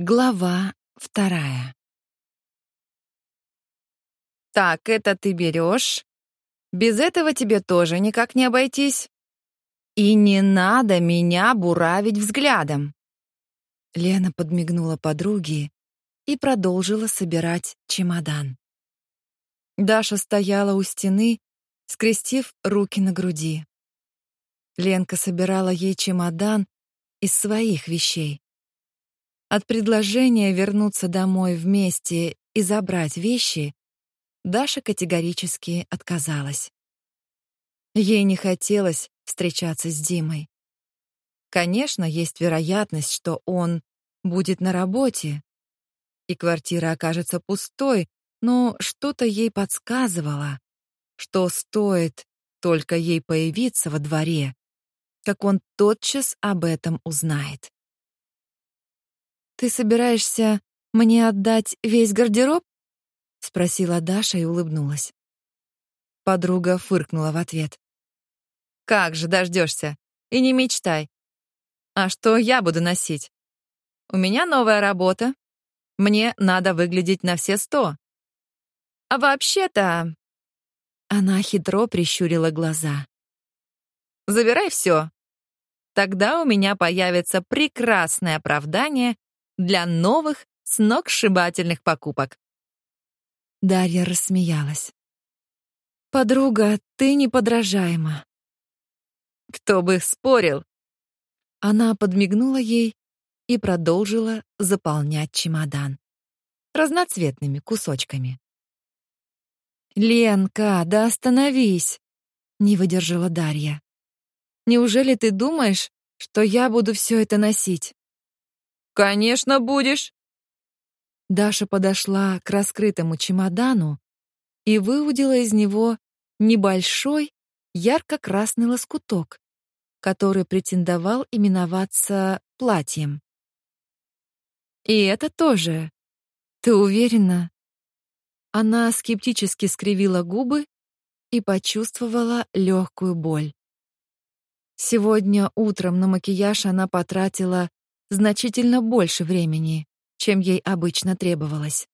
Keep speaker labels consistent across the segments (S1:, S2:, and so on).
S1: Глава вторая. Так, это ты берешь. Без этого тебе тоже никак не обойтись. И не надо меня буравить взглядом. Лена подмигнула подруге и продолжила собирать чемодан. Даша стояла у стены, скрестив руки на груди. Ленка собирала ей чемодан из своих вещей. От предложения вернуться домой вместе и забрать вещи Даша категорически отказалась. Ей не хотелось встречаться с Димой. Конечно, есть вероятность, что он будет на работе, и квартира окажется пустой, но что-то ей подсказывало, что стоит только ей появиться во дворе, как он тотчас об этом узнает. «Ты собираешься мне отдать весь гардероб?» — спросила Даша и улыбнулась. Подруга фыркнула в ответ. «Как же дождешься? И не мечтай. А что я буду носить? У меня новая работа. Мне надо выглядеть на все сто. А вообще-то...» Она хитро прищурила глаза. «Забирай все. Тогда у меня появится прекрасное оправдание для новых сногсшибательных покупок. Дарья рассмеялась. Подруга, ты неподражаема. Кто бы спорил? Она подмигнула ей и продолжила заполнять чемодан разноцветными кусочками. Ленка, да остановись, не выдержала Дарья. Неужели ты думаешь, что я буду все это носить? Конечно, будешь. Даша подошла к раскрытому чемодану и выудила из него небольшой ярко-красный лоскуток, который претендовал именоваться платьем. И это тоже. Ты уверена? Она скептически скривила губы и почувствовала легкую боль. Сегодня утром на макияж она потратила значительно больше времени, чем ей обычно требовалось.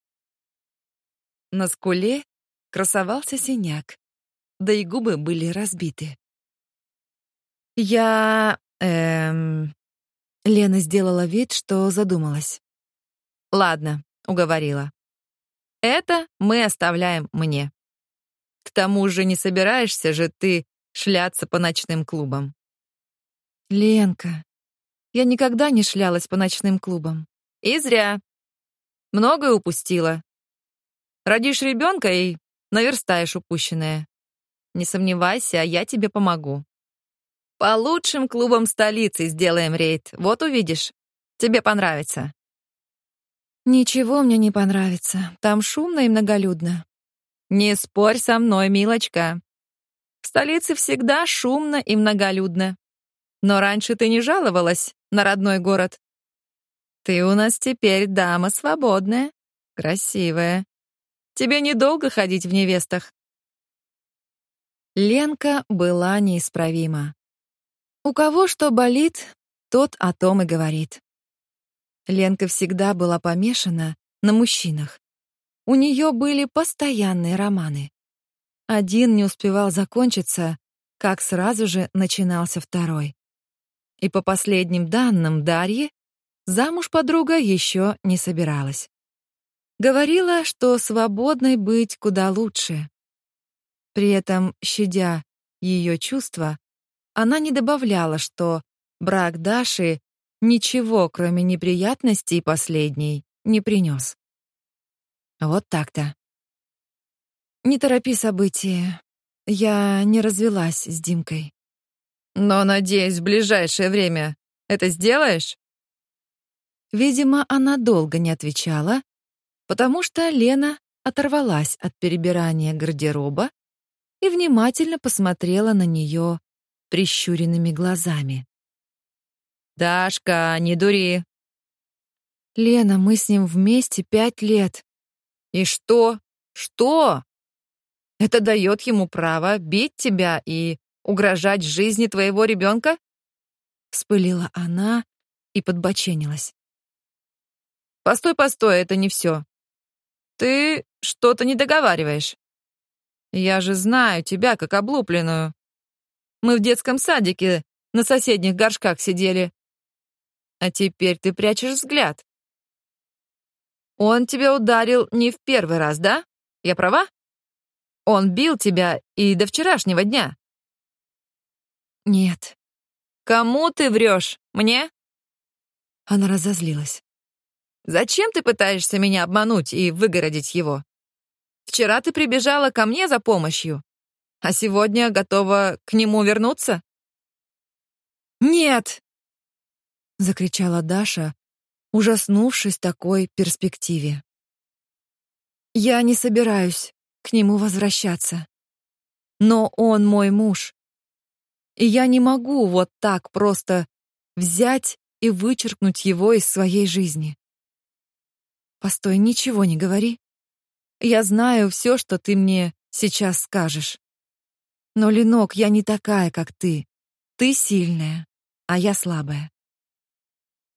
S1: На скуле красовался синяк, да и губы были разбиты. Я эм Лена сделала вид, что задумалась. Ладно, уговорила. Это мы оставляем мне. К тому же не собираешься же ты шляться по ночным клубам. Ленка, я никогда не шлялась по ночным клубам. И зря. Многое упустила. Родишь ребенка и наверстаешь упущенное. Не сомневайся, я тебе помогу. По лучшим клубам столицы сделаем рейд. Вот увидишь. Тебе понравится. Ничего мне не понравится. Там шумно и многолюдно. Не спорь со мной, милочка. В столице всегда шумно и многолюдно. Но раньше ты не жаловалась на родной город. Ты у нас теперь дама свободная, красивая. Тебе недолго ходить в невестах. Ленка была неисправима. У кого что болит, тот о том и говорит. Ленка всегда была помешана на мужчинах. У нее были постоянные романы. Один не успевал закончиться, как сразу же начинался второй. И по последним данным Дарьи, замуж подруга еще не собиралась. Говорила, что свободной быть куда лучше. При этом, щадя ее чувства, она не добавляла, что брак Даши ничего, кроме неприятностей последней, не принес. Вот так-то. Не торопи события. Я не развелась с Димкой. Но, надеюсь, в ближайшее время это сделаешь? Видимо, она долго не отвечала, потому что Лена оторвалась от перебирания гардероба и внимательно посмотрела на нее прищуренными глазами. «Дашка, не дури!» «Лена, мы с ним вместе пять лет». «И что? Что?» «Это дает ему право бить тебя и угрожать жизни твоего ребенка?» Вспылила она и подбоченилась. Постой, постой, это не все. Ты что-то не договариваешь. Я же знаю тебя как облупленную. Мы в детском садике на соседних горшках сидели. А теперь ты прячешь взгляд. Он тебя ударил не в первый раз, да? Я права? Он бил тебя и до вчерашнего дня.
S2: Нет.
S1: Кому ты врешь? Мне?
S2: Она разозлилась.
S1: Зачем ты пытаешься меня обмануть и выгородить его? Вчера ты прибежала ко мне за помощью, а сегодня готова к нему вернуться?
S2: Нет! закричала Даша, ужаснувшись такой перспективе. Я не собираюсь к нему возвращаться. Но он мой муж. И я не могу вот так просто взять и вычеркнуть его из своей жизни. Постой, ничего не говори. Я знаю все, что ты мне сейчас скажешь. Но, Ленок, я не такая, как ты. Ты сильная, а я слабая.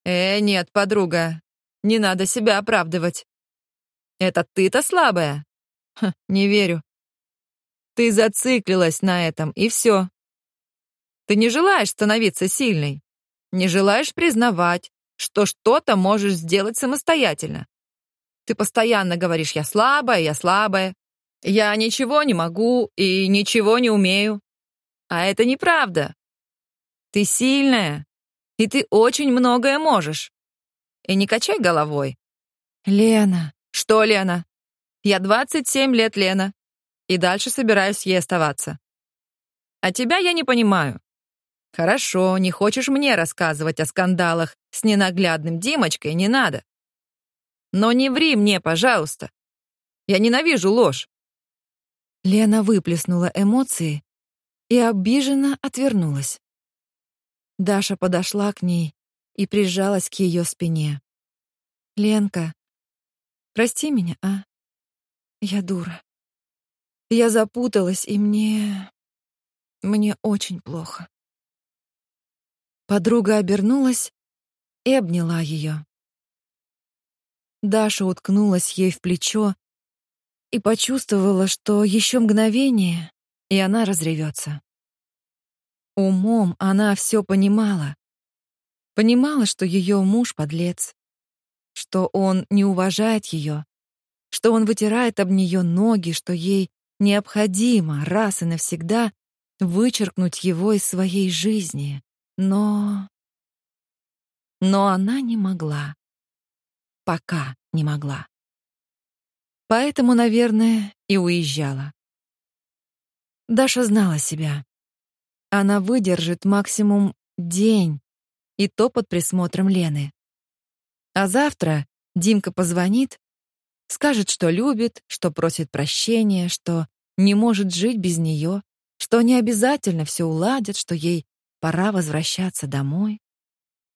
S1: Э, нет, подруга, не надо себя оправдывать. Это ты-то слабая? Ха, не верю. Ты зациклилась на этом, и все. Ты не желаешь становиться сильной. Не желаешь признавать, что что-то можешь сделать самостоятельно. Ты постоянно говоришь «я слабая, я слабая», «я ничего не могу и ничего не умею». А это неправда. Ты сильная, и ты очень многое можешь. И не качай головой.
S2: Лена.
S1: Что, Лена? Я 27 лет, Лена. И дальше собираюсь ей оставаться. А тебя я не понимаю. Хорошо, не хочешь мне рассказывать о скандалах с ненаглядным Димочкой, не надо. Но не ври мне, пожалуйста. Я ненавижу ложь.
S2: Лена выплеснула эмоции и обиженно отвернулась. Даша подошла к ней и прижалась к ее спине. «Ленка, прости меня, а? Я дура. Я запуталась, и мне... мне очень плохо». Подруга обернулась и обняла ее. Даша уткнулась ей в плечо и почувствовала, что еще мгновение, и она разревется. Умом она все понимала. Понимала, что ее муж подлец, что он не уважает ее, что он вытирает об нее ноги, что ей необходимо раз и навсегда вычеркнуть его из своей жизни. Но... Но она не могла. Пока не могла. Поэтому, наверное, и уезжала. Даша знала себя. Она выдержит максимум день, и то под присмотром Лены. А завтра Димка позвонит, скажет, что любит, что просит прощения, что не может жить без нее, что не обязательно все уладят, что ей пора возвращаться домой.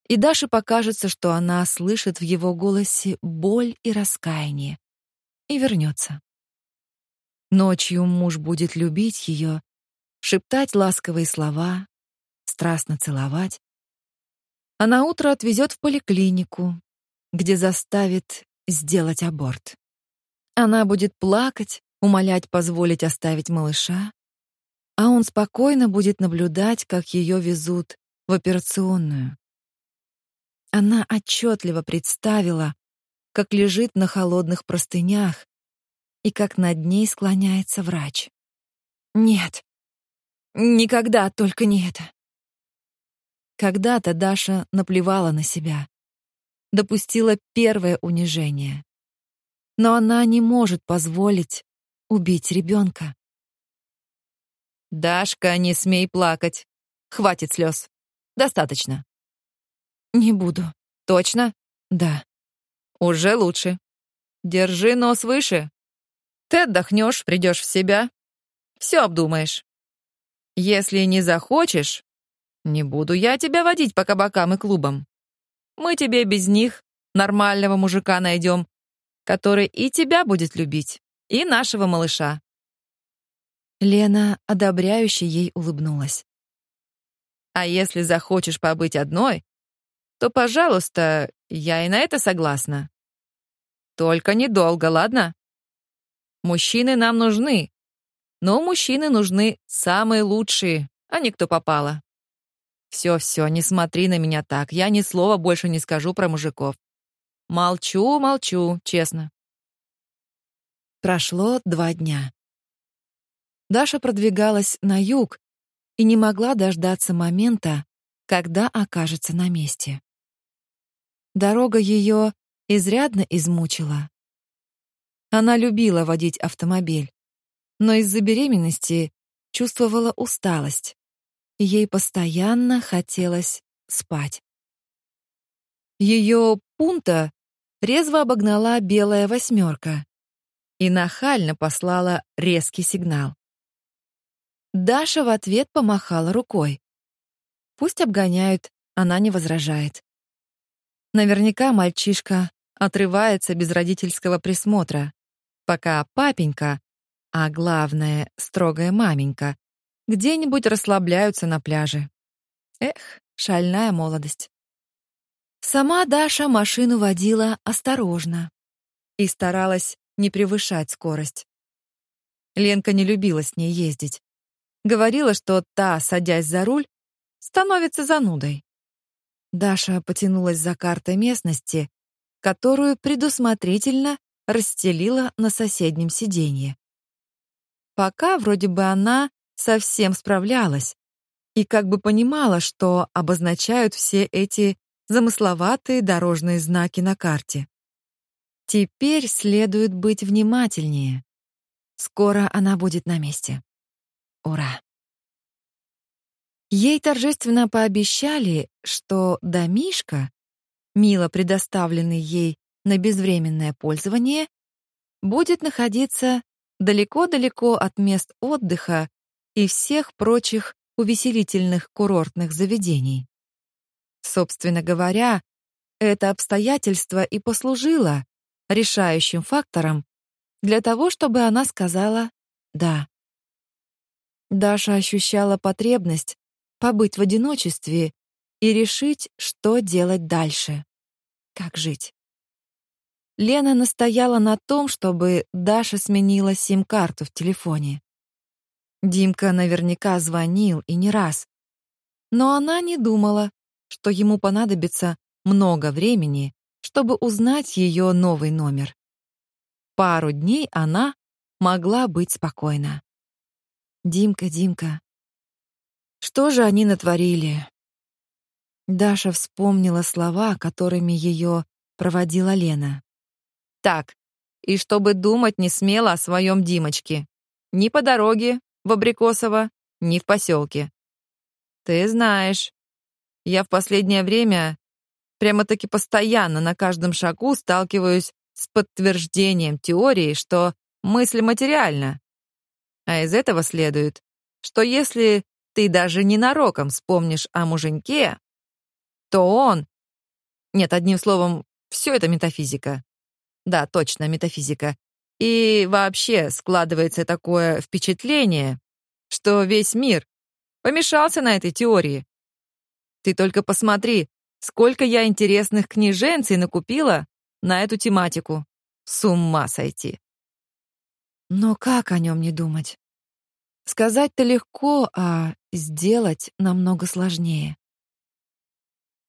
S2: И Даше покажется, что она слышит в его голосе боль и раскаяние, и вернется. Ночью муж будет любить ее шептать ласковые слова, страстно целовать. А на утро отвезет в поликлинику, где заставит сделать аборт. Она будет плакать, умолять позволить оставить малыша, а он спокойно будет наблюдать, как ее везут в операционную. Она отчетливо представила, как лежит на холодных простынях и как над ней склоняется врач. Нет, Никогда, только не это. Когда-то Даша наплевала на себя, допустила первое унижение. Но она не может позволить убить ребенка.
S1: Дашка, не смей плакать. Хватит слез. Достаточно.
S2: Не буду.
S1: Точно?
S2: Да.
S1: Уже лучше. Держи нос выше. Ты отдохнешь, придешь в себя. Все обдумаешь. Если не захочешь, не буду я тебя водить по кабакам и клубам. Мы тебе без них нормального мужика найдем, который и тебя будет любить, и нашего малыша».
S2: Лена одобряюще ей улыбнулась.
S1: «А если захочешь побыть одной, то, пожалуйста, я и на это согласна. Только недолго, ладно? Мужчины нам нужны, но мужчины нужны самые лучшие, а не кто попало. Все-все, не смотри на меня так, я ни слова больше не скажу про мужиков. Молчу, молчу, честно.
S2: Прошло два дня. Даша продвигалась на юг и не могла дождаться момента, когда окажется на месте. Дорога ее изрядно измучила. Она любила водить автомобиль, но из-за беременности чувствовала усталость, и ей постоянно хотелось спать. Ее пунта резво обогнала белая восьмерка и нахально послала резкий сигнал. Даша в ответ помахала рукой. Пусть обгоняют, она не возражает. Наверняка мальчишка отрывается без родительского присмотра, пока папенька, а главное, строгая маменька, где-нибудь расслабляются на пляже. Эх, шальная молодость. Сама Даша машину водила осторожно и старалась не превышать скорость. Ленка не любила с ней ездить. Говорила, что та, садясь за руль, становится занудой. Даша потянулась за картой местности, которую предусмотрительно расстелила на соседнем сиденье. Пока вроде бы она совсем справлялась и как бы понимала, что обозначают все эти замысловатые дорожные знаки на карте. Теперь следует быть внимательнее. Скоро она будет на месте. Ура! Ей торжественно пообещали, что домишка, мило предоставленный ей на безвременное пользование, будет находиться далеко-далеко от мест отдыха и всех прочих увеселительных курортных заведений. Собственно говоря, это обстоятельство и послужило решающим фактором для того, чтобы она сказала «да». Даша ощущала потребность побыть в одиночестве и решить, что делать дальше. Как жить. Лена настояла на том, чтобы Даша сменила сим-карту в телефоне. Димка наверняка звонил и не раз. Но она не думала, что ему понадобится много времени, чтобы узнать ее новый номер. Пару дней она могла быть спокойна. Димка, Димка. Что же они натворили? Даша вспомнила слова, которыми ее проводила Лена.
S1: Так, и чтобы думать не смело о своем Димочке. Ни по дороге в Абрикосово, ни в поселке. Ты знаешь, я в последнее время прямо-таки постоянно на каждом шагу сталкиваюсь с подтверждением теории, что мысль материальна. А из этого следует, что если ты даже ненароком вспомнишь о муженьке, то он... Нет, одним словом, все это метафизика. Да, точно, метафизика. И вообще складывается такое впечатление, что весь мир помешался на этой теории. Ты только посмотри, сколько я интересных книженций накупила на эту тематику. С ума сойти.
S2: Но как о нем не думать? Сказать-то легко, а сделать намного сложнее.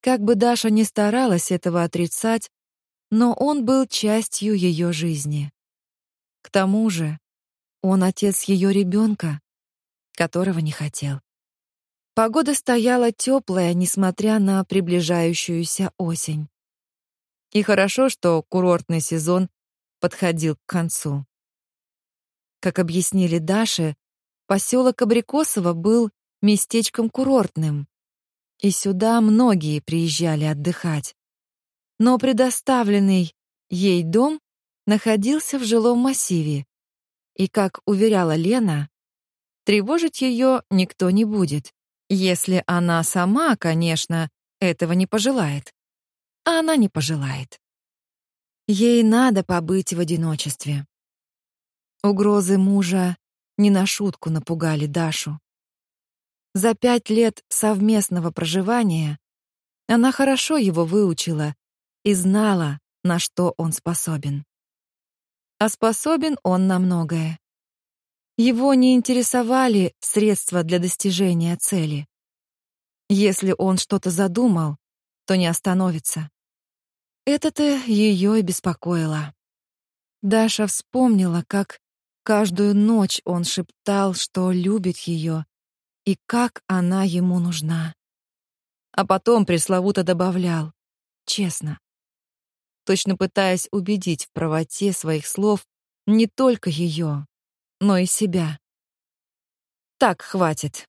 S2: Как бы Даша ни старалась этого отрицать, но он был частью ее жизни. К тому же, он отец ее ребенка, которого не хотел. Погода стояла теплая, несмотря на приближающуюся осень. И хорошо, что курортный сезон подходил к концу. Как объяснили Даше, поселок Абрикосово был местечком курортным, и сюда многие приезжали отдыхать но предоставленный ей дом находился в жилом массиве, и, как уверяла Лена, тревожить ее никто не будет, если она сама, конечно, этого не пожелает. А она не пожелает. Ей надо побыть в одиночестве. Угрозы мужа не на шутку напугали Дашу. За пять лет совместного проживания она хорошо его выучила и знала, на что он способен. а способен он на многое. Его не интересовали средства для достижения цели. Если он что-то задумал, то не остановится. Это-то ее и беспокоило. Даша вспомнила, как каждую ночь он шептал, что любит ее и как она ему нужна. А потом пресловуто добавлял «честно», точно пытаясь убедить в правоте своих слов не только ее, но и себя. Так, хватит.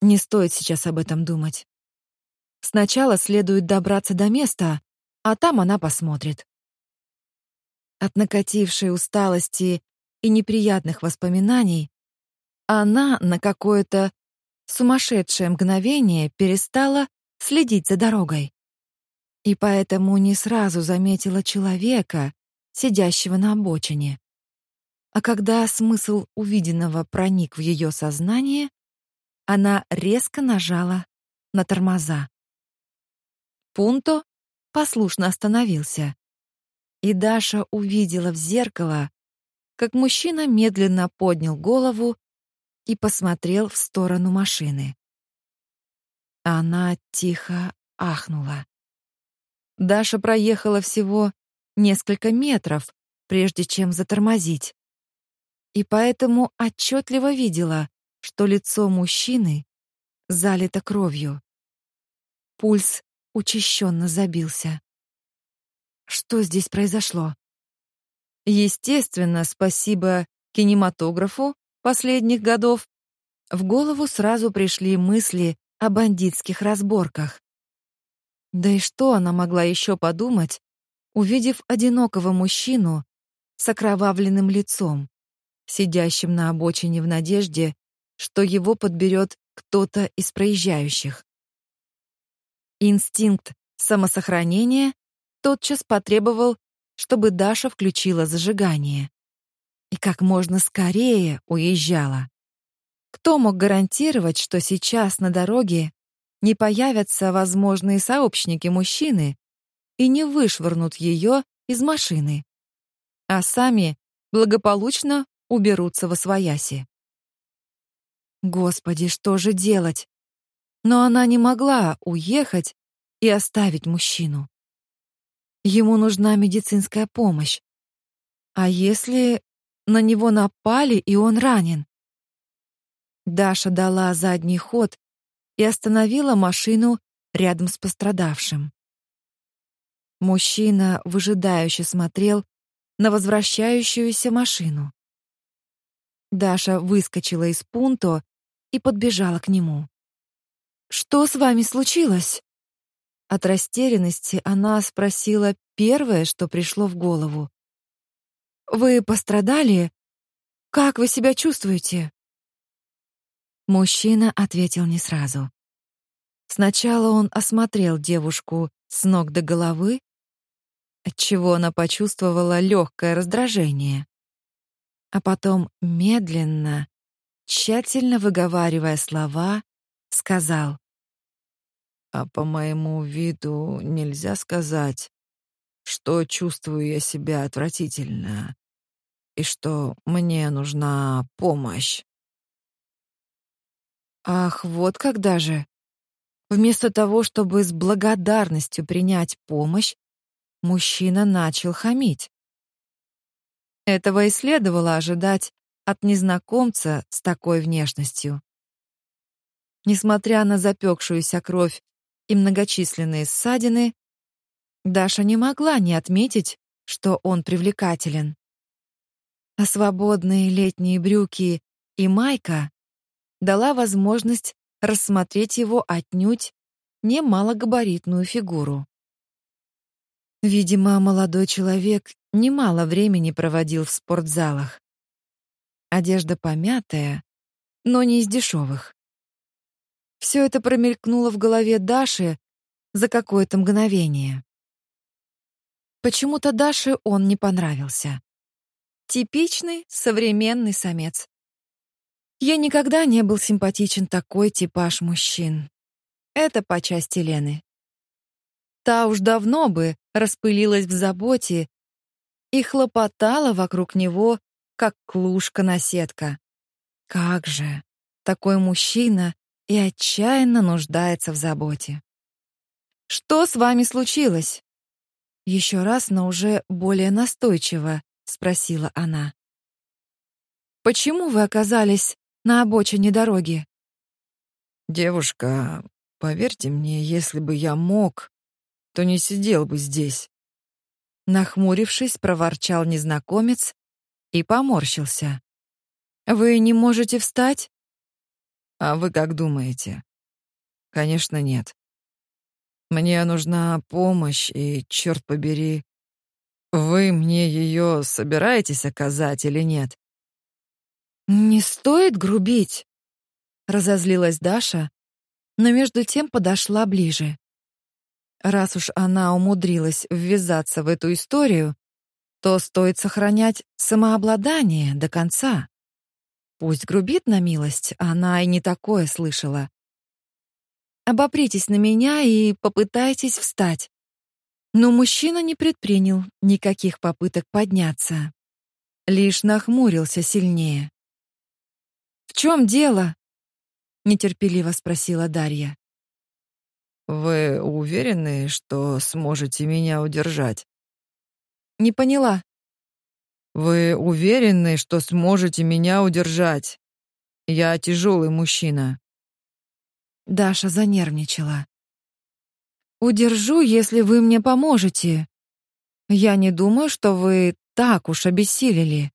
S2: Не стоит сейчас об этом думать. Сначала следует добраться до места, а там она посмотрит. От накатившей усталости и неприятных воспоминаний она на какое-то сумасшедшее мгновение перестала следить за дорогой. И поэтому не сразу заметила человека, сидящего на обочине. А когда смысл увиденного проник в ее сознание, она резко нажала на тормоза. Пунто послушно остановился. И Даша увидела в зеркало, как мужчина медленно поднял голову и посмотрел в сторону машины. Она тихо ахнула. Даша проехала всего несколько метров, прежде чем затормозить и поэтому отчетливо видела, что лицо мужчины залито кровью. Пульс учащенно забился. Что здесь произошло? Естественно, спасибо кинематографу последних годов, в голову сразу пришли мысли о бандитских разборках. Да и что она могла еще подумать, увидев одинокого мужчину с окровавленным лицом? сидящим на обочине в надежде, что его подберет кто-то из проезжающих. Инстинкт самосохранения тотчас потребовал, чтобы Даша включила зажигание и как можно скорее уезжала. Кто мог гарантировать, что сейчас на дороге не появятся возможные сообщники мужчины и не вышвырнут ее из машины, а сами благополучно уберутся во свояси. Господи, что же делать? Но она не могла уехать и оставить мужчину. Ему нужна медицинская помощь. А если на него напали, и он ранен? Даша дала задний ход и остановила машину рядом с пострадавшим. Мужчина выжидающе смотрел на возвращающуюся машину. Даша выскочила из пунто и подбежала к нему. «Что с вами случилось?» От растерянности она спросила первое, что пришло в голову. «Вы пострадали? Как вы себя чувствуете?» Мужчина ответил не сразу. Сначала он осмотрел девушку с ног до головы, отчего она почувствовала легкое раздражение а потом медленно, тщательно выговаривая слова, сказал: "А по моему виду нельзя сказать, что чувствую я себя отвратительно и что мне нужна помощь". Ах, вот когда же. Вместо того, чтобы с благодарностью принять помощь, мужчина начал хамить. Этого и следовало ожидать от незнакомца с такой внешностью. Несмотря на запекшуюся кровь и многочисленные ссадины, Даша не могла не отметить, что он привлекателен. А свободные летние брюки и майка дала возможность рассмотреть его отнюдь не малогабаритную фигуру. Видимо, молодой человек немало времени проводил в спортзалах. Одежда помятая, но не из дешевых. Все это промелькнуло в голове Даши за какое-то мгновение. Почему-то Даше он не понравился. Типичный современный самец. Я никогда не был симпатичен такой типаж мужчин. Это по части Лены. Та уж давно бы распылилась в заботе
S1: и хлопотала вокруг него, как клушка-наседка. Как же! Такой мужчина и отчаянно нуждается в заботе. «Что с вами случилось?» Еще раз, но уже более настойчиво спросила она. «Почему вы оказались на обочине дороги?»
S2: «Девушка, поверьте мне, если бы я мог, то не сидел бы здесь».
S1: Нахмурившись, проворчал незнакомец и поморщился. «Вы не можете встать?»
S2: «А вы как думаете?» «Конечно, нет. Мне нужна помощь, и, черт побери, вы мне ее собираетесь оказать или нет?
S1: Не стоит грубить, разозлилась Даша, но между тем подошла ближе. Раз уж она умудрилась ввязаться в эту историю, то стоит сохранять самообладание до конца. Пусть грубит на милость, она и не такое слышала. Обопритесь на меня и попытайтесь встать. Но мужчина не предпринял никаких попыток подняться. Лишь нахмурился сильнее. «В чем дело?» — нетерпеливо спросила Дарья.
S2: «Вы уверены, что сможете меня удержать?»
S1: «Не поняла».
S2: «Вы уверены, что сможете меня удержать? Я тяжелый мужчина».
S1: Даша занервничала. «Удержу, если вы мне поможете. Я не думаю, что вы так уж обессилели».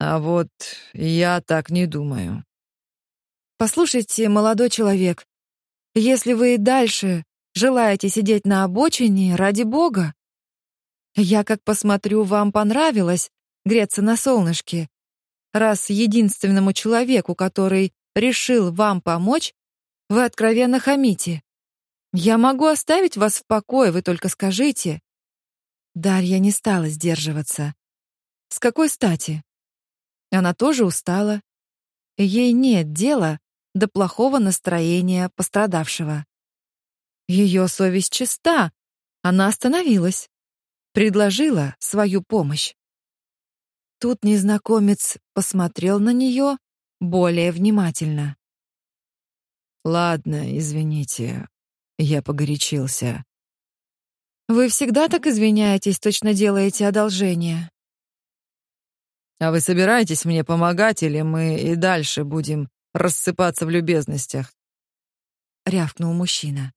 S2: «А вот я так не думаю».
S1: «Послушайте, молодой человек, если вы и дальше желаете сидеть на обочине, ради бога. Я, как посмотрю, вам понравилось греться на солнышке, раз единственному человеку, который решил вам помочь, вы откровенно хамите. Я могу оставить вас в покое, вы только скажите. Дарья не стала сдерживаться. С какой стати? Она тоже устала. Ей нет дела до плохого настроения пострадавшего. Ее совесть чиста. Она остановилась, предложила свою помощь. Тут незнакомец посмотрел на нее более внимательно.
S2: Ладно, извините. Я погорячился.
S1: Вы всегда так извиняетесь, точно делаете одолжение.
S2: А вы собираетесь мне помогать или мы и дальше будем рассыпаться в любезностях?
S1: рявкнул мужчина.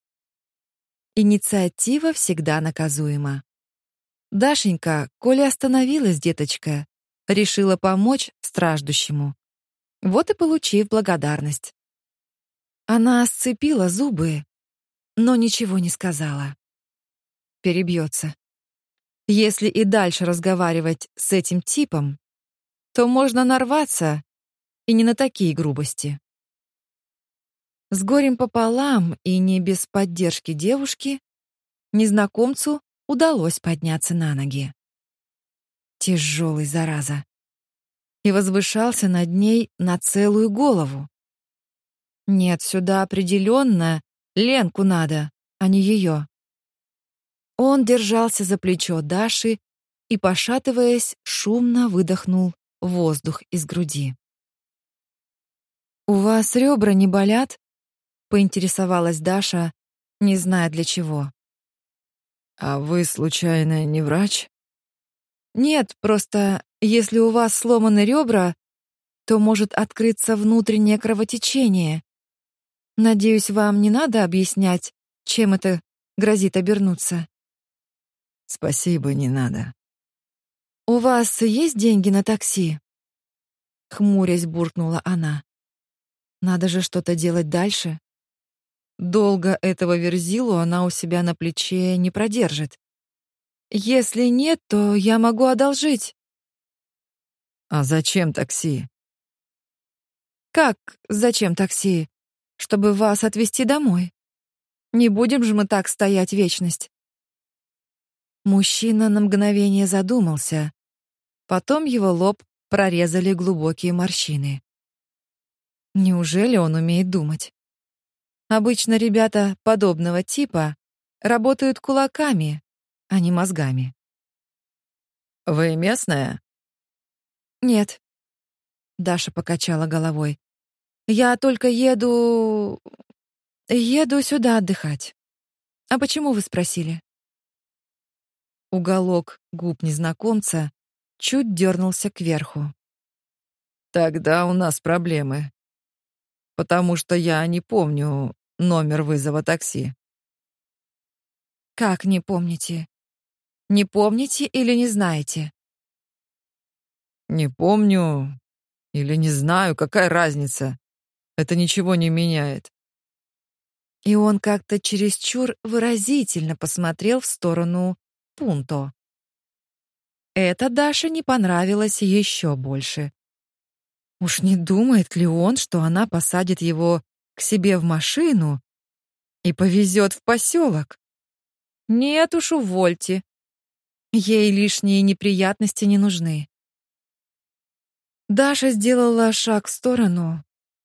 S1: Инициатива всегда наказуема. Дашенька, коли остановилась, деточка, решила помочь страждущему. Вот и получив благодарность. Она сцепила зубы, но ничего не сказала. Перебьется. Если и дальше разговаривать с этим типом, то можно нарваться и не на такие грубости. С горем пополам и не без поддержки девушки незнакомцу удалось подняться на ноги. Тяжелый, зараза. И возвышался над ней на целую голову. Нет, сюда определенно Ленку надо, а не ее. Он держался за плечо Даши и, пошатываясь, шумно выдохнул воздух из груди. «У вас ребра не болят?» — поинтересовалась Даша, не зная для чего.
S2: «А вы, случайно, не врач?»
S1: «Нет, просто если у вас сломаны ребра, то может открыться внутреннее кровотечение, Надеюсь, вам не надо объяснять, чем это грозит обернуться.
S2: Спасибо, не надо.
S1: У вас есть деньги на такси? Хмурясь, буркнула она. Надо же что-то делать дальше. Долго этого верзилу она у себя на плече не продержит. Если нет, то я могу одолжить.
S2: А зачем такси?
S1: Как зачем такси? чтобы вас отвезти домой. Не будем же мы так стоять вечность. Мужчина на мгновение задумался. Потом его лоб прорезали глубокие морщины. Неужели он умеет думать? Обычно ребята подобного типа работают кулаками, а не мозгами.
S3: Вы местная?
S2: Нет. Даша покачала головой. Я только еду еду сюда отдыхать. А почему вы спросили? Уголок губ незнакомца чуть дернулся кверху.
S3: Тогда у нас проблемы. Потому что я не помню номер вызова такси.
S2: Как не помните? Не помните или не знаете?
S3: Не помню или не знаю, какая разница. Это ничего не меняет.
S2: И он как-то чересчур выразительно посмотрел в сторону Пунто. Это Даше не понравилось еще больше. Уж не думает ли он, что она посадит его себе в машину и повезет в поселок? Нет уж, увольте. Ей лишние неприятности не нужны. Даша сделала шаг в сторону,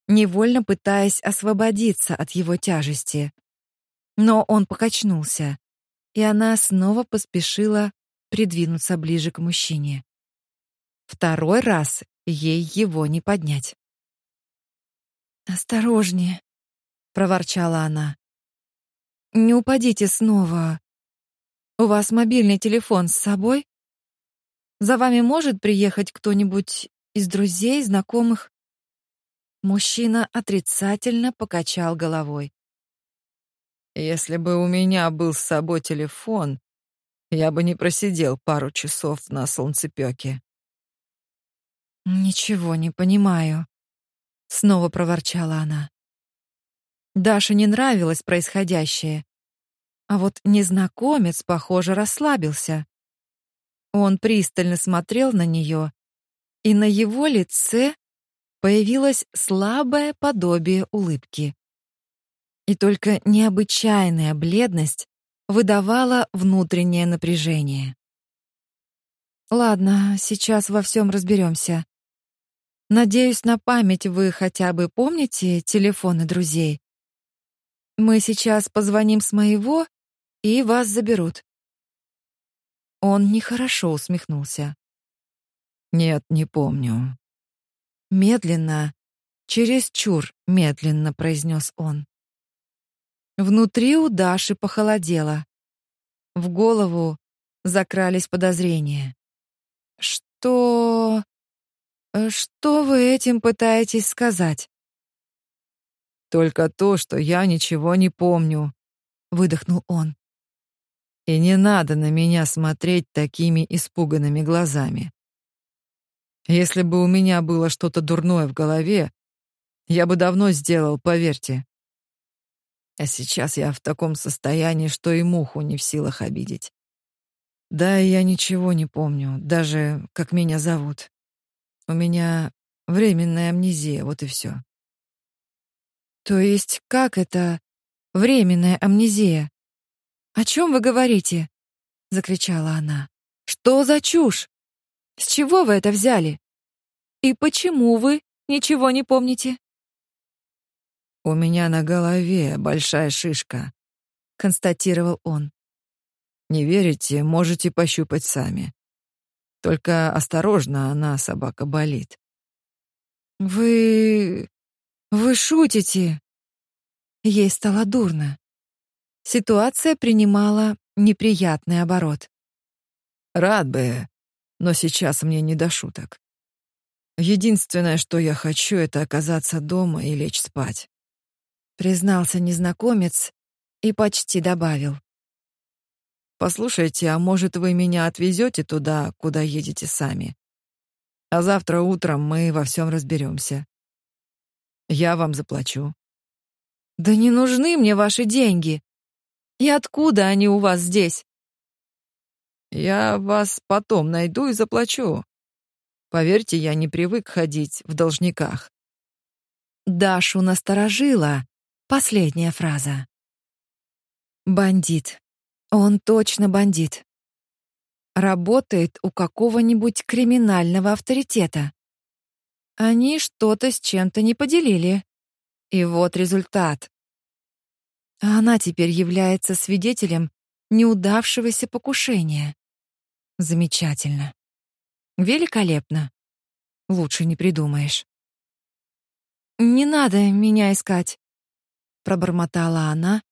S2: невольно пытаясь освободиться от его тяжести. Но он покачнулся, и она снова поспешила придвинуться ближе к мужчине. Второй раз ей его не поднять. «Осторожнее», — проворчала она. «Не упадите снова. У вас мобильный телефон с собой? За вами может приехать кто-нибудь из друзей, знакомых?» Мужчина отрицательно покачал головой.
S3: «Если бы у меня был с собой телефон, я бы не просидел пару часов на солнцепёке.
S2: Ничего не понимаю, снова проворчала она. Даше не нравилось происходящее. А вот незнакомец, похоже, расслабился. Он пристально смотрел на нее, и на его лице появилось слабое подобие улыбки. И только необычайная бледность выдавала внутреннее напряжение. Ладно, сейчас во всем разберемся. Надеюсь, на память вы хотя бы помните телефоны друзей. Мы сейчас позвоним с моего, и вас заберут. Он нехорошо усмехнулся.
S3: Нет, не помню.
S2: Медленно, чересчур медленно произнес он. Внутри у Даши похолодело. В голову закрались подозрения. Что... Что вы этим пытаетесь сказать?
S3: Только то, что я ничего не помню, выдохнул он. И не надо на меня смотреть такими испуганными глазами. Если бы у меня было что-то дурное в голове, я бы давно сделал, поверьте. А сейчас я в таком состоянии, что и муху не в силах обидеть. Да, я ничего не помню, даже как меня зовут. У меня временная амнезия, вот и все.
S2: То есть как это временная амнезия? О чем вы говорите? закричала она. Что за чушь? С чего вы это взяли? И почему вы ничего не помните?
S3: У меня на голове большая шишка, констатировал он. Не верите, можете пощупать сами. Только осторожно, она собака болит.
S2: Вы вы шутите? Ей стало дурно. Ситуация принимала неприятный оборот.
S3: Рад бы, но сейчас мне не до шуток. Единственное, что я хочу, это оказаться дома и лечь спать
S2: признался незнакомец и почти добавил:
S3: Послушайте, а может, вы меня отвезете туда, куда едете сами? А завтра утром мы во всем разберемся. Я вам заплачу.
S2: Да не нужны мне ваши деньги. И откуда они у вас здесь?
S3: Я вас потом найду и заплачу. Поверьте, я не привык ходить в должниках.
S2: Дашу насторожила последняя фраза. Бандит. Он точно бандит. Работает у какого-нибудь криминального авторитета. Они что-то с чем-то не поделили. И вот результат. А она теперь является свидетелем неудавшегося покушения. Замечательно. Великолепно. Лучше не придумаешь. Не надо меня искать, пробормотала она,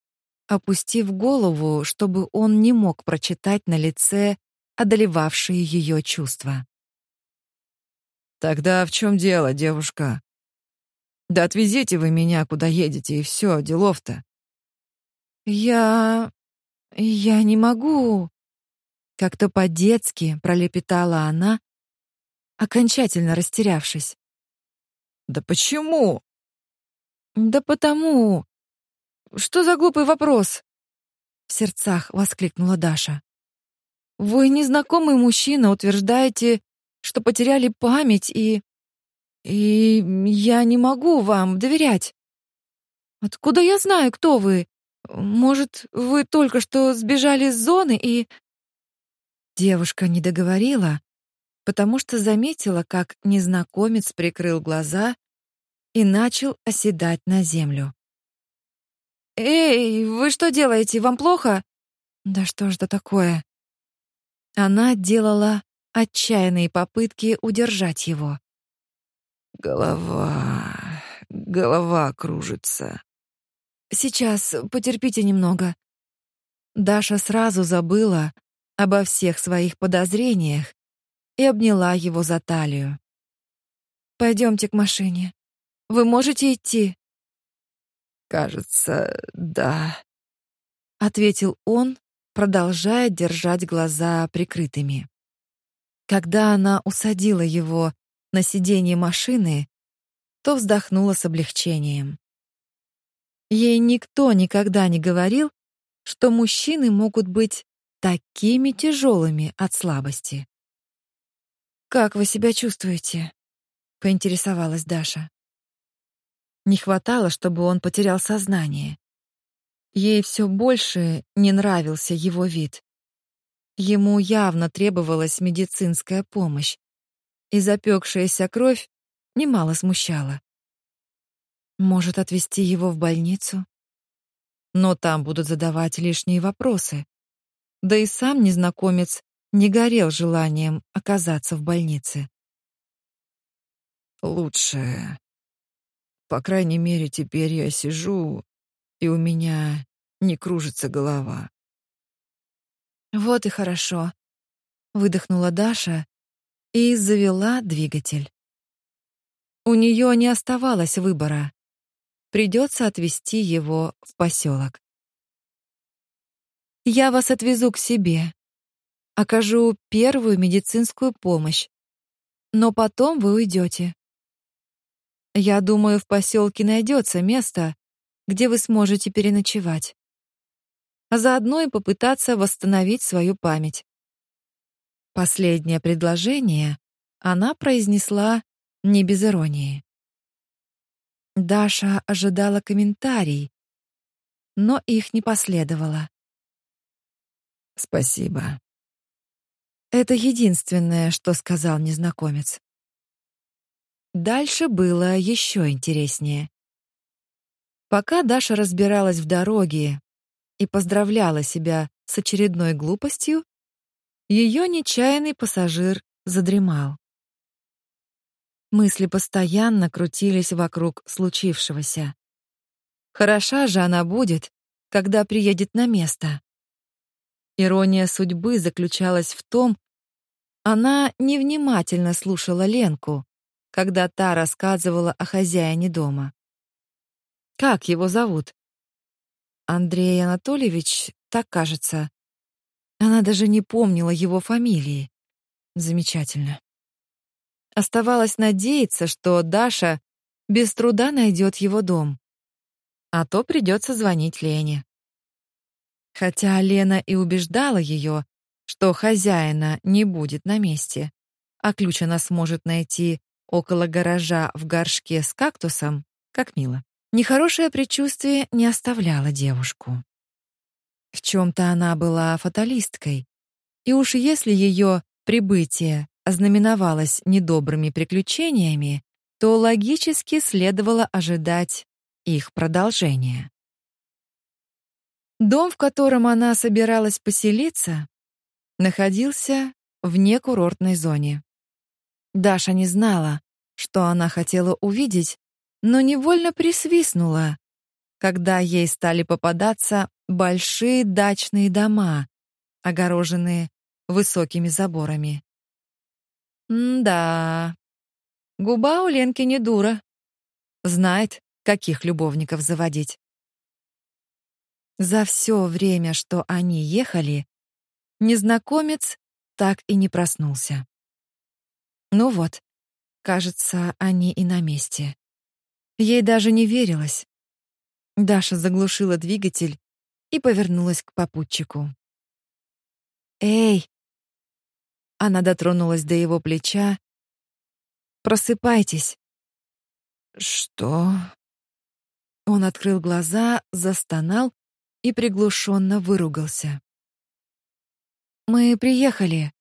S2: опустив голову, чтобы он не мог прочитать на лице одолевавшие ее чувства.
S3: Тогда в чем дело, девушка? Да отвезите вы меня куда едете и все, делов-то.
S2: Я я не могу, как-то по-детски пролепетала она, окончательно растерявшись.
S3: Да почему?
S2: Да потому. Что за глупый вопрос? В сердцах воскликнула Даша. Вы незнакомый мужчина, утверждаете, что потеряли память и и я не могу вам доверять. Откуда я знаю, кто вы? Может, вы только что сбежали с зоны и Девушка не договорила, потому что заметила, как незнакомец прикрыл глаза и начал оседать на землю. Эй, вы что делаете? Вам плохо? Да что ж это такое? Она делала отчаянные попытки удержать его.
S3: Голова, голова кружится.
S2: Сейчас потерпите немного. Даша сразу забыла обо всех своих подозрениях и обняла его за талию. Пойдемте к машине. Вы можете идти?
S3: Кажется, да,
S2: ответил он, продолжая держать глаза прикрытыми. Когда она усадила его на сиденье машины, то вздохнула с облегчением. Ей никто никогда не говорил, что мужчины могут быть такими тяжелыми от слабости. Как вы себя чувствуете? поинтересовалась Даша. Не хватало, чтобы он потерял сознание. Ей все больше не нравился его вид. Ему явно требовалась медицинская помощь, и запекшаяся кровь немало смущала. Может, отвезти его в больницу? Но там будут задавать лишние вопросы. Да и сам незнакомец не горел желанием оказаться в больнице.
S3: Лучше. По крайней мере, теперь я сижу, и у меня не кружится голова.
S2: Вот и хорошо, выдохнула Даша и завела двигатель. У нее не оставалось выбора. Придется отвезти его в поселок. Я вас отвезу к себе. Окажу первую медицинскую помощь. Но потом вы уйдете. Я думаю, в поселке найдется место, где вы сможете переночевать. А заодно и попытаться восстановить свою память. Последнее предложение она произнесла не без иронии. Даша ожидала комментарий, но их не последовало.
S3: Спасибо.
S2: Это единственное, что сказал незнакомец. Дальше было еще интереснее. Пока Даша разбиралась в дороге и поздравляла себя с очередной глупостью, ее нечаянный пассажир задремал. Мысли постоянно крутились вокруг случившегося. Хороша же она будет, когда приедет на место. Ирония судьбы заключалась в том, она невнимательно слушала Ленку, когда та рассказывала о хозяине дома. Как его зовут? Андрей Анатольевич, так кажется. Она даже не помнила его фамилии. Замечательно. Оставалось надеяться, что Даша без труда найдет его дом. А то придется звонить Лене. Хотя Лена и убеждала ее, что хозяина не будет на месте, а ключ она сможет найти около гаража в горшке с кактусом, как мило. Нехорошее предчувствие не оставляло девушку. В чем то она была фаталисткой, и уж если ее прибытие ознаменовалось недобрыми приключениями, то логически следовало ожидать их продолжения. Дом, в котором она собиралась поселиться, находился в некурортной зоне.
S1: Даша не знала, что она хотела увидеть, но невольно присвистнула, когда ей стали попадаться большие дачные дома, огороженные высокими заборами. М-да. Губа у Ленки не дура. Знает, каких любовников заводить. За все время, что они ехали, незнакомец так и не проснулся. Ну вот, кажется, они и на месте. Ей даже не верилось. Даша заглушила двигатель и повернулась к попутчику. «Эй!» Она дотронулась до его плеча. «Просыпайтесь!»
S3: «Что?»
S1: Он открыл глаза, застонал и приглушенно выругался. «Мы приехали.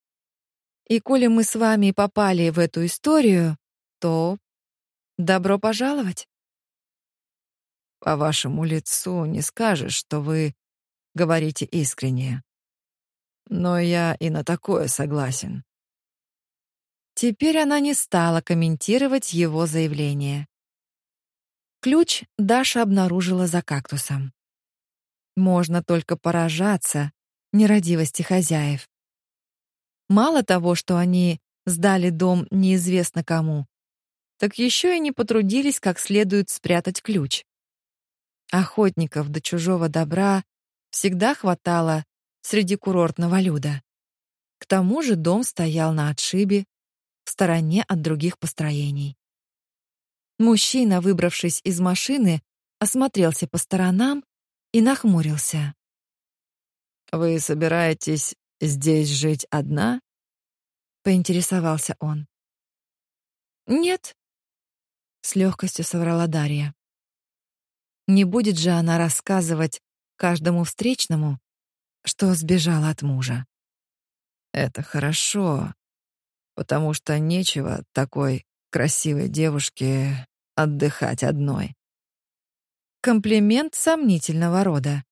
S1: И коли мы с вами попали в эту историю, то добро пожаловать!»
S3: По вашему лицу не скажешь, что вы говорите искренне. Но я и на такое согласен.
S1: Теперь она не стала комментировать его заявление. Ключ Даша обнаружила за кактусом. Можно только поражаться нерадивости хозяев. Мало того, что они сдали дом неизвестно кому, так еще и не потрудились как следует спрятать ключ. Охотников до чужого добра всегда хватало среди курортного люда. К тому же дом стоял на отшибе, в стороне от других построений. Мужчина, выбравшись из машины, осмотрелся по сторонам и нахмурился.
S3: Вы собираетесь здесь жить одна?
S1: поинтересовался он. Нет, с легкостью соврала Дарья. Не будет же она рассказывать каждому встречному, что сбежала от мужа.
S3: Это хорошо, потому что нечего такой красивой девушке отдыхать одной.
S1: Комплимент сомнительного рода.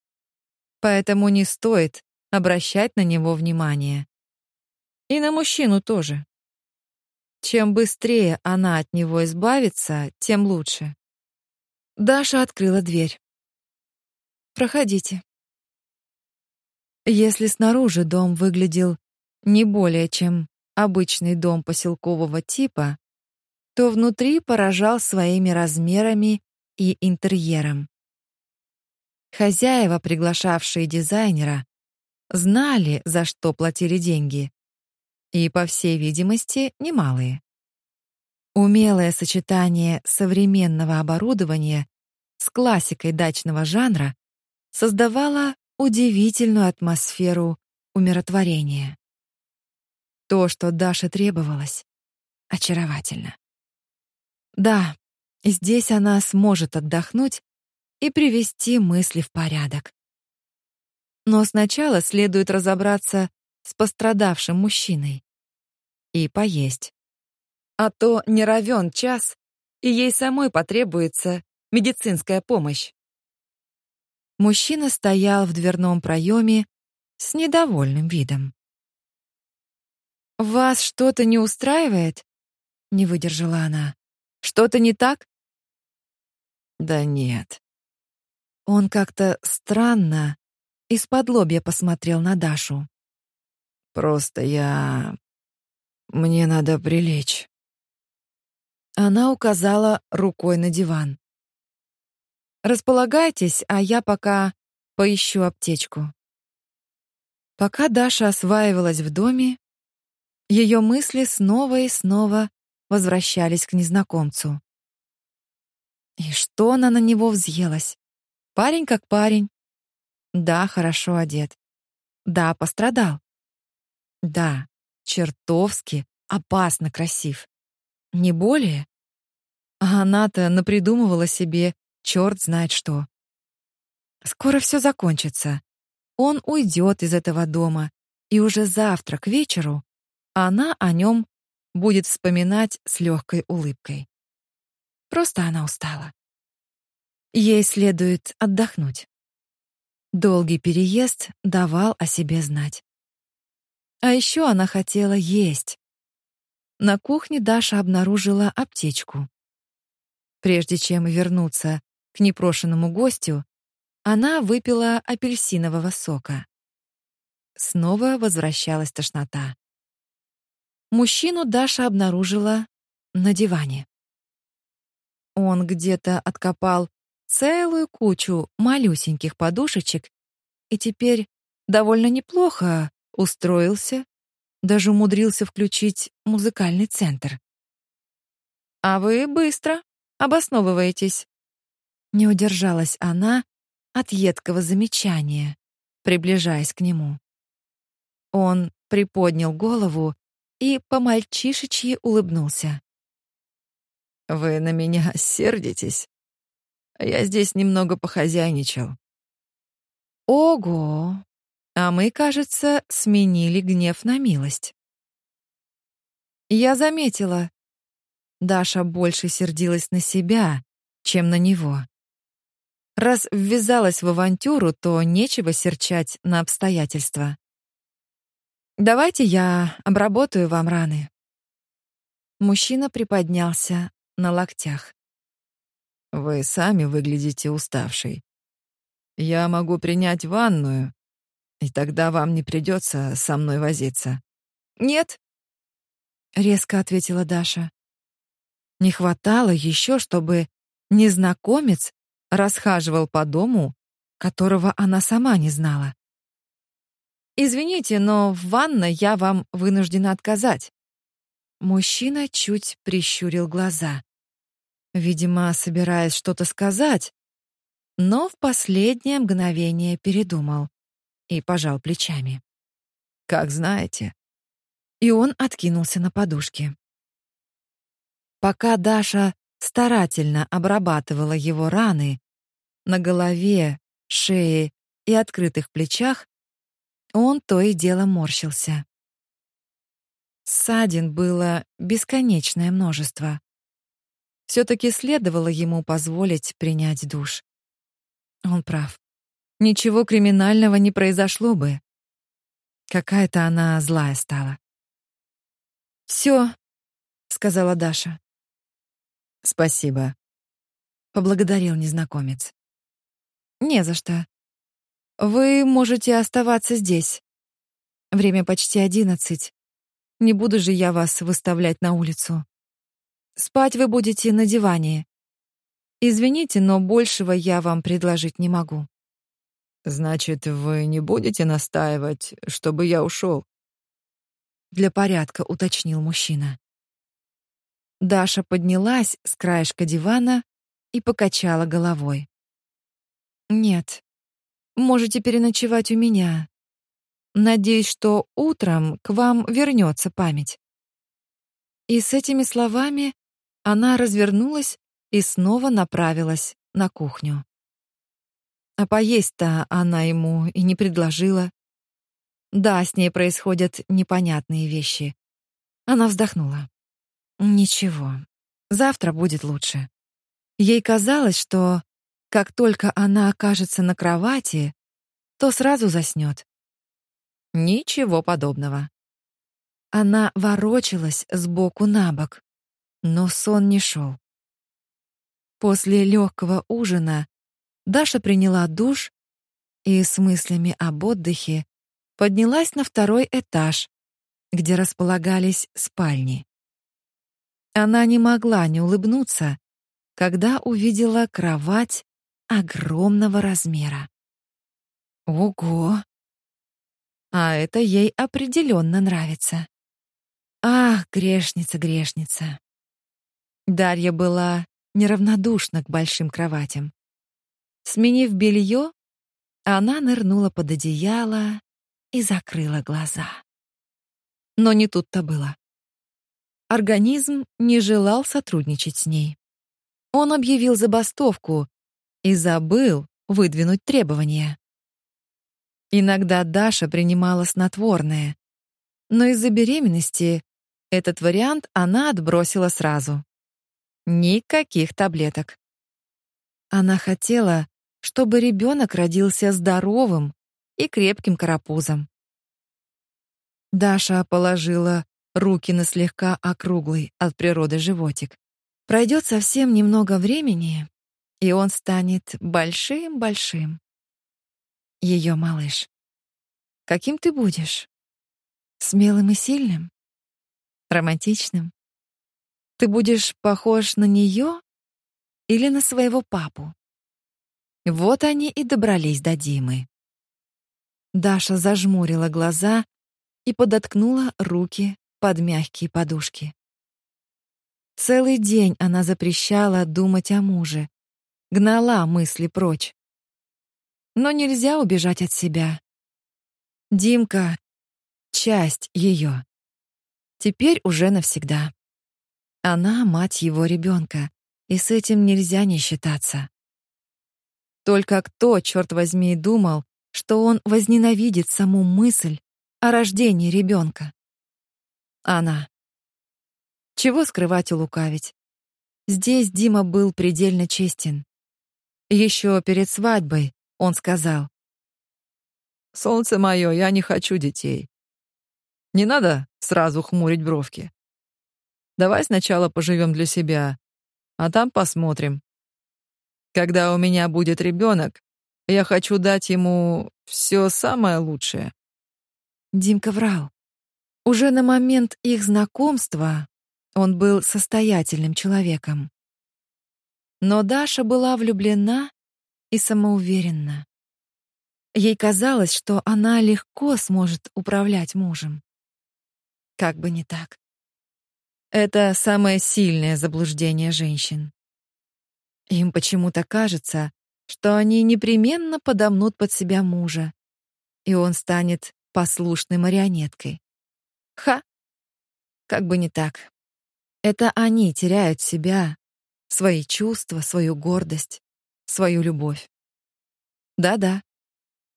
S1: Поэтому не стоит обращать на него внимание. И на мужчину тоже. Чем быстрее она от него избавится, тем лучше. Даша открыла дверь. Проходите. Если снаружи дом выглядел не более чем обычный дом поселкового типа, то внутри поражал своими размерами и интерьером. Хозяева, приглашавшие дизайнера, знали, за что платили деньги, и, по всей видимости, немалые. Умелое сочетание современного оборудования с классикой дачного жанра создавала удивительную атмосферу умиротворения. То, что Даше требовалось, очаровательно. Да, здесь она сможет отдохнуть и привести мысли в порядок. Но сначала следует разобраться с пострадавшим мужчиной и поесть. А то не равен час, и ей самой потребуется медицинская помощь. Мужчина стоял в дверном проеме с недовольным видом. «Вас что-то не устраивает?» — не выдержала она. «Что-то не так?»
S3: «Да нет».
S1: Он как-то странно из-под лобья посмотрел на Дашу.
S3: «Просто я... Мне надо прилечь».
S1: Она указала рукой на диван. Располагайтесь, а я пока поищу аптечку. Пока Даша осваивалась в доме, ее мысли снова и снова возвращались к незнакомцу. И что она на него взъелась? Парень как парень. Да, хорошо одет. Да, пострадал. Да, чертовски опасно красив. Не более. А она-то напридумывала себе Черт знает что. Скоро все закончится. Он уйдет из этого дома, и уже завтра к вечеру она о нем будет вспоминать с легкой улыбкой. Просто она устала. Ей следует отдохнуть. Долгий переезд давал о себе знать. А еще она хотела есть.
S2: На кухне Даша обнаружила аптечку. Прежде чем вернуться к непрошенному гостю, она выпила апельсинового сока. Снова возвращалась тошнота. Мужчину Даша обнаружила на диване. Он где-то откопал целую кучу малюсеньких подушечек и теперь довольно неплохо устроился, даже умудрился включить музыкальный центр. А вы быстро обосновываетесь. Не удержалась она от едкого замечания, приближаясь к нему. Он приподнял голову и по-мальчишечьи улыбнулся.
S3: Вы на меня сердитесь? Я здесь немного похозяйничал.
S2: Ого. А мы, кажется, сменили гнев на милость. Я заметила. Даша больше сердилась на себя, чем на него. Раз ввязалась в авантюру, то нечего серчать на обстоятельства. Давайте я обработаю вам раны. Мужчина приподнялся на локтях.
S3: Вы сами выглядите уставшей. Я могу принять ванную, и тогда вам не придется со мной возиться.
S2: Нет, резко ответила Даша. Не хватало еще, чтобы незнакомец расхаживал по дому, которого она сама не знала. Извините, но в ванной я вам вынуждена отказать. Мужчина чуть прищурил глаза. Видимо, собираясь что-то сказать, но в последнее мгновение передумал и пожал плечами.
S3: Как знаете.
S2: И он откинулся на подушке. Пока Даша старательно обрабатывала его раны на голове, шее и открытых плечах, он то и дело морщился. Ссадин было бесконечное множество. все таки следовало ему позволить принять душ. Он прав. Ничего криминального не произошло бы. Какая-то она злая стала. «Все», — сказала Даша.
S3: «Спасибо», —
S2: поблагодарил незнакомец. «Не за что. Вы можете оставаться здесь. Время почти одиннадцать. Не буду же я вас выставлять на улицу. Спать вы будете на диване. Извините, но большего я вам предложить не могу.
S3: Значит, вы не будете настаивать, чтобы я ушел?
S2: Для порядка уточнил мужчина. Даша поднялась с краешка дивана и покачала головой. Нет. Можете переночевать у меня. Надеюсь, что утром к вам вернется память. И с этими словами она развернулась и снова направилась на кухню. А поесть-то она ему и не предложила. Да, с ней происходят непонятные вещи. Она вздохнула. Ничего. Завтра будет лучше. Ей казалось, что как только она окажется на кровати, то сразу заснёт. Ничего подобного. Она ворочалась с боку на бок, но сон не шел. После легкого ужина Даша приняла душ и с мыслями об отдыхе поднялась на второй этаж, где располагались спальни. Она не могла не улыбнуться, когда увидела кровать огромного размера. Ого! А это ей определенно нравится. Ах, грешница, грешница. Дарья была неравнодушна к большим кроватям. Сменив белье, она нырнула под одеяло и закрыла глаза. Но не тут-то было. Организм не желал сотрудничать с ней. Он объявил забастовку и забыл выдвинуть требования. Иногда Даша принимала снотворное, но из-за беременности этот вариант она отбросила сразу. Никаких таблеток. Она хотела, чтобы ребенок родился здоровым и крепким карапузом. Даша положила руки на слегка округлый от природы животик. Пройдет совсем немного времени, и он станет большим-большим. Ее малыш. Каким ты будешь? Смелым и сильным? Романтичным? Ты будешь похож на нее или на своего папу? Вот они и добрались до Димы. Даша зажмурила глаза и подоткнула руки под мягкие подушки. Целый день она запрещала думать о муже, гнала мысли прочь. Но нельзя убежать от себя. Димка — часть ее. Теперь уже навсегда. Она мать его ребенка, и с этим нельзя не считаться. Только кто, черт возьми, думал, что он возненавидит саму мысль о рождении ребенка? Она. Чего скрывать и лукавить? Здесь Дима был предельно честен. Еще перед свадьбой он сказал: "Солнце мое, я не хочу детей. Не надо сразу хмурить бровки. Давай сначала поживем для себя, а там посмотрим. Когда у меня будет ребенок, я хочу дать ему все самое лучшее". Димка врал. Уже на момент их знакомства он был состоятельным человеком. Но Даша была влюблена и самоуверенна. Ей казалось, что она легко сможет управлять мужем. Как бы не так. Это самое сильное заблуждение женщин. Им почему-то кажется, что они непременно подомнут под себя мужа, и он станет послушной марионеткой. Ха! Как бы не так. Это они теряют себя, свои чувства, свою гордость, свою любовь. Да-да.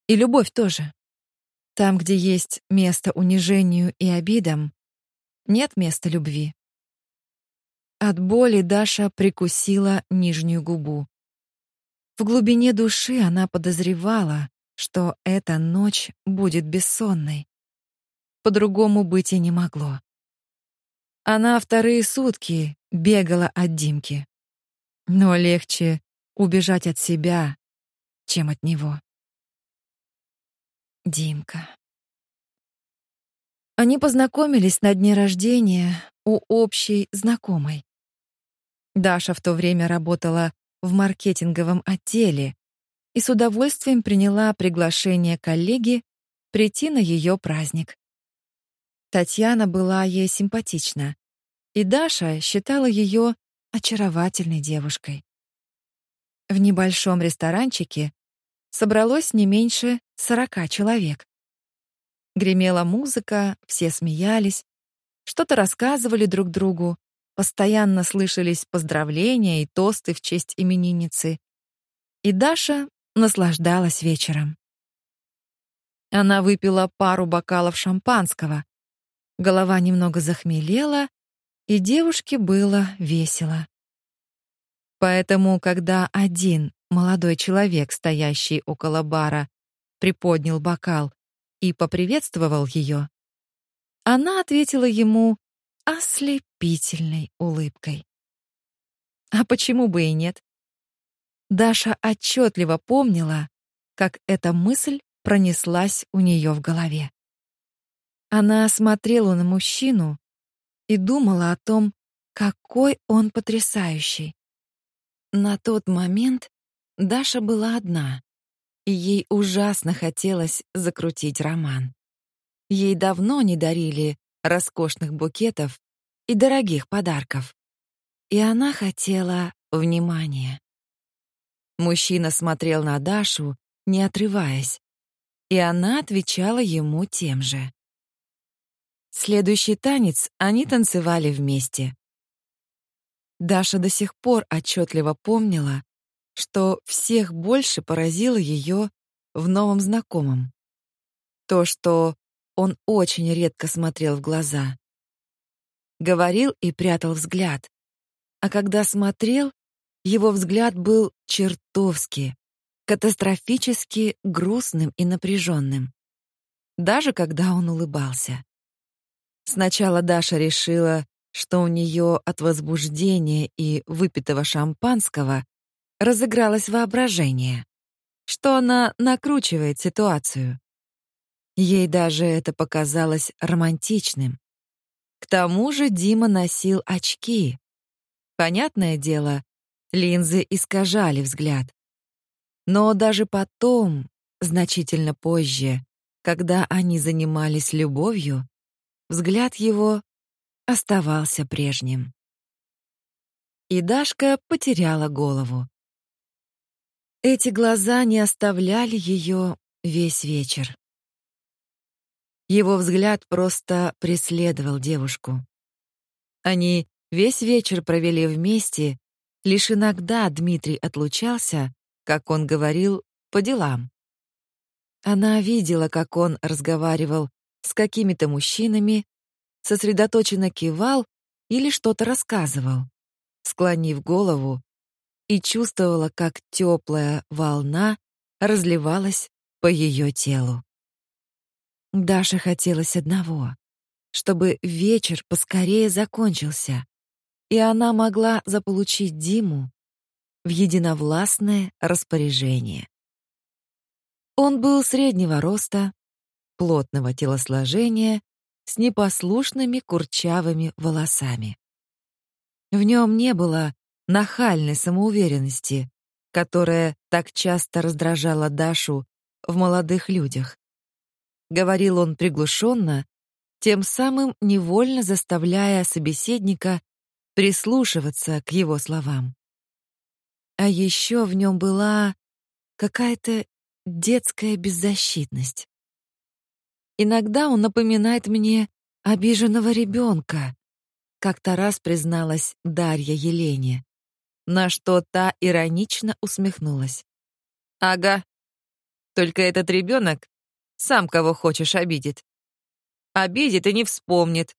S2: И любовь тоже. Там, где есть место унижению и обидам, нет места любви. От боли Даша прикусила нижнюю губу. В глубине души она подозревала, что эта ночь будет бессонной. По-другому быть и не могло. Она вторые сутки бегала от Димки. Но легче убежать от себя, чем от него. Димка. Они познакомились на дне рождения у общей знакомой. Даша в то время работала в маркетинговом отделе и с удовольствием приняла приглашение коллеги прийти на ее праздник. Татьяна была ей симпатична, и Даша считала ее очаровательной девушкой. В небольшом ресторанчике собралось не меньше сорока человек. Гремела музыка, все смеялись, что-то рассказывали друг другу, постоянно слышались поздравления и тосты в честь именинницы. И Даша наслаждалась вечером. Она выпила пару бокалов шампанского, Голова немного захмелела, и девушке было весело. Поэтому, когда один молодой человек, стоящий около бара, приподнял бокал и поприветствовал ее, она ответила ему ослепительной улыбкой. А почему бы и нет? Даша отчетливо помнила, как эта мысль пронеслась у нее в голове. Она смотрела на мужчину и думала о том, какой он потрясающий. На тот момент Даша была одна, и ей ужасно хотелось закрутить роман. Ей давно не дарили роскошных букетов и дорогих подарков. И она хотела внимания. Мужчина смотрел на Дашу, не отрываясь, и она отвечала ему тем же. Следующий танец они танцевали вместе. Даша до сих пор отчетливо помнила, что всех больше поразило ее в новом знакомом. То, что он очень редко смотрел в глаза. Говорил и прятал взгляд. А когда смотрел, его взгляд был чертовски, катастрофически грустным и напряженным. Даже когда он улыбался. Сначала Даша решила, что у нее от возбуждения и выпитого шампанского разыгралось воображение, что она накручивает ситуацию. Ей даже это показалось романтичным. К тому же Дима носил очки. Понятное дело, линзы искажали взгляд. Но даже потом, значительно позже, когда они занимались любовью, взгляд его оставался прежним. И Дашка потеряла голову. Эти глаза не оставляли ее весь вечер. Его взгляд просто преследовал девушку. Они весь вечер провели вместе, лишь иногда Дмитрий отлучался, как он говорил, по делам. Она видела, как он разговаривал с какими-то мужчинами, сосредоточенно кивал или что-то рассказывал, склонив голову, и чувствовала, как теплая волна разливалась по ее телу. Даше хотелось одного, чтобы вечер поскорее закончился, и она могла заполучить Диму в единовластное распоряжение. Он был среднего роста, плотного телосложения, с непослушными курчавыми волосами. В нем не было нахальной самоуверенности, которая так часто раздражала Дашу в молодых людях. Говорил он приглушенно, тем самым невольно заставляя собеседника прислушиваться к его словам. А еще в нем была какая-то детская беззащитность. Иногда он напоминает мне обиженного ребенка, как-то раз призналась Дарья Елене, на что та иронично усмехнулась. Ага. Только этот ребенок сам кого хочешь обидит. Обидит и не вспомнит.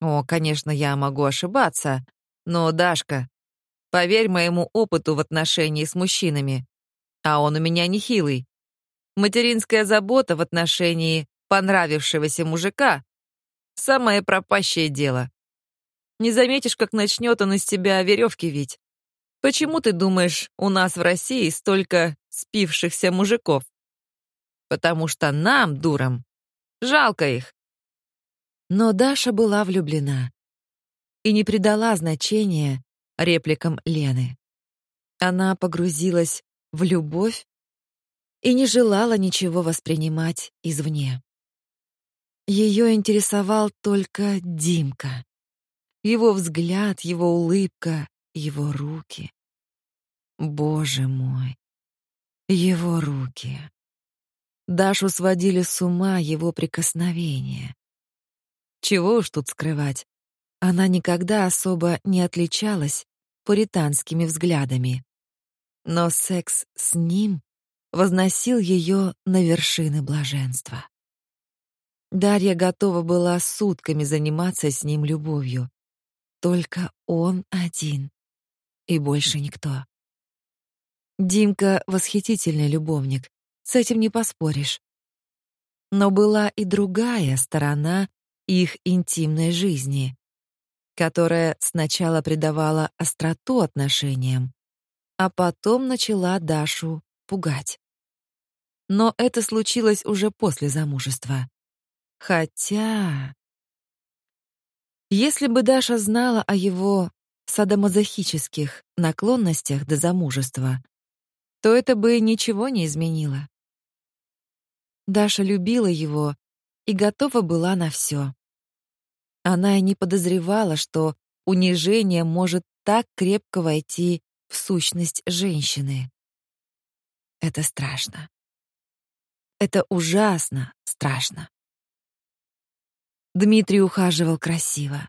S2: О, конечно, я могу ошибаться, но, Дашка, поверь моему опыту в отношении с мужчинами, а он у меня нехилый. Материнская забота в отношении понравившегося мужика — самое пропащее дело. Не заметишь, как начнет он из тебя веревки вить. Почему ты думаешь, у нас в России столько спившихся мужиков? Потому что нам, дурам, жалко их. Но Даша была влюблена и не придала значения репликам Лены. Она погрузилась в любовь и не желала ничего воспринимать извне. Ее интересовал только Димка. Его взгляд, его улыбка, его руки. Боже мой, его руки. Дашу сводили с ума его прикосновения. Чего уж тут скрывать. Она никогда особо не отличалась пуританскими взглядами. Но секс с ним возносил ее на вершины блаженства. Дарья готова была сутками заниматься с ним любовью. Только он один и больше никто. Димка восхитительный любовник, с этим не поспоришь. Но была и другая сторона их интимной жизни, которая сначала придавала остроту отношениям, а потом начала Дашу пугать. Но это случилось уже после замужества. Хотя... Если бы Даша знала о его садомазохических наклонностях до замужества, то это бы ничего не изменило. Даша любила его и готова была на все. Она и не подозревала, что унижение может так крепко войти в сущность женщины. Это страшно. Это ужасно страшно. Дмитрий ухаживал красиво.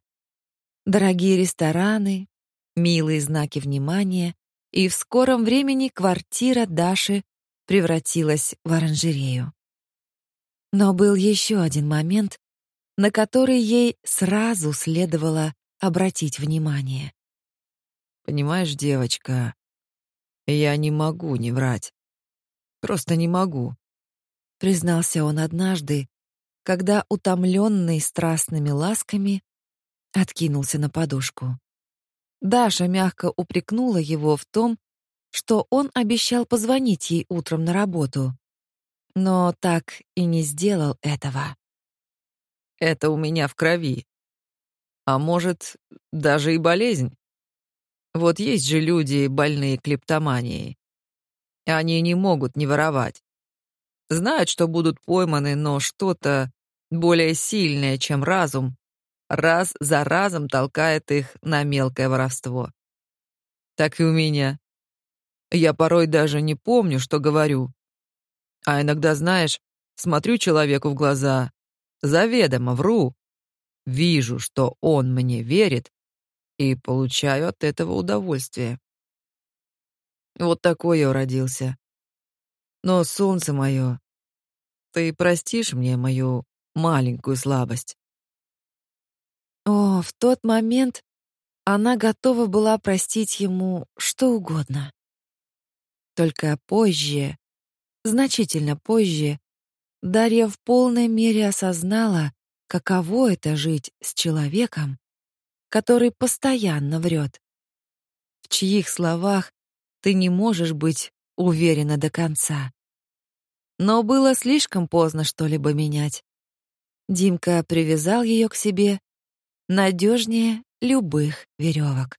S2: Дорогие рестораны, милые знаки внимания, и в скором времени квартира Даши превратилась в оранжерею. Но был еще один момент, на который ей сразу следовало обратить внимание.
S3: Понимаешь, девочка, я не могу не врать. Просто не могу,
S2: признался он однажды, когда утомленный страстными ласками откинулся на подушку. Даша мягко упрекнула его в том, что он обещал позвонить ей утром на работу, но так и не сделал этого.
S3: Это у меня в крови. А может, даже и болезнь. Вот есть же люди, больные клептоманией. Они не могут не воровать. Знают, что будут пойманы, но что-то более сильное, чем разум, раз за разом толкает их на мелкое воровство. Так и у меня. Я порой даже не помню, что говорю. А иногда, знаешь, смотрю человеку в глаза, заведомо вру, вижу, что он мне верит, и получаю от этого удовольствие. Вот такой я уродился. Но, солнце мое, ты простишь мне мою маленькую слабость?
S2: О, в тот момент она готова была простить ему что угодно. Только позже, значительно позже, Дарья в полной мере осознала, каково это жить с человеком, который постоянно врет, в чьих словах ты не можешь быть уверена до конца. Но было слишком поздно что-либо менять. Димка привязал ее к себе надежнее любых веревок.